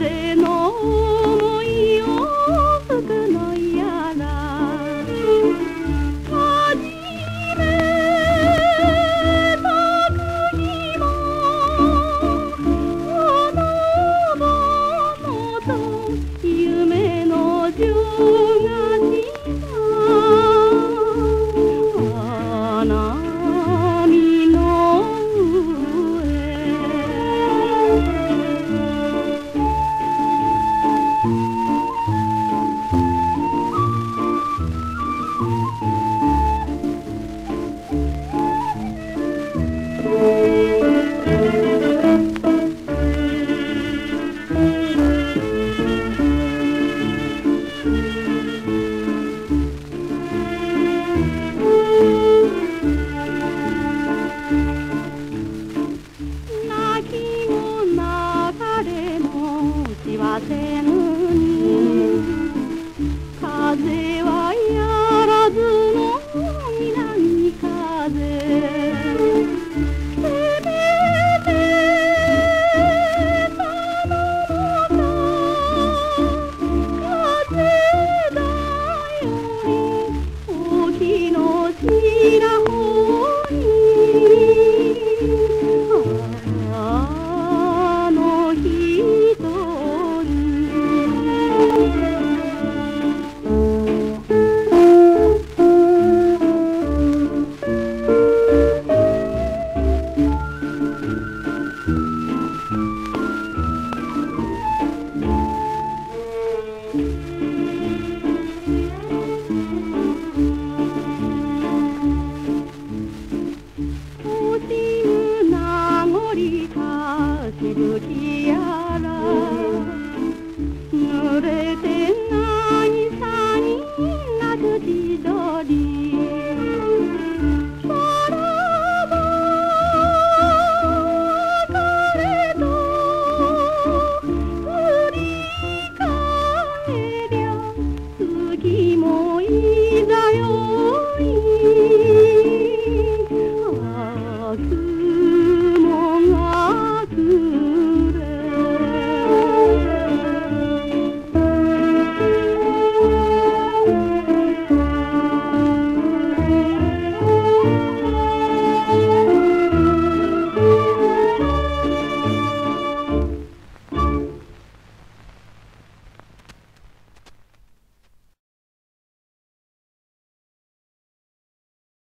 day. si va a tener